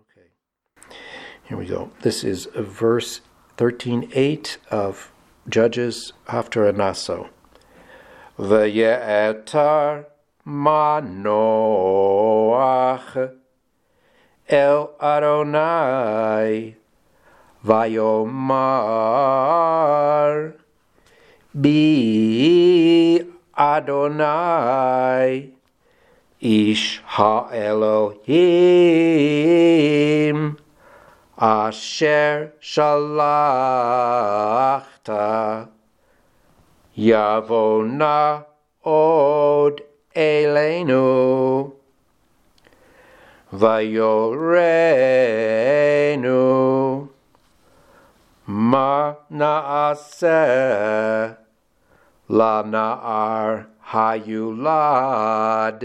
Okay. Here we go. This is verse 13.8 of Judges Haftarah Naso. V'ye'etar manoach el Adonai vayomar bi Adonai ish ha'elohim asher shalachta yavona od elenu vayorenu ma naaseh la naar hayulad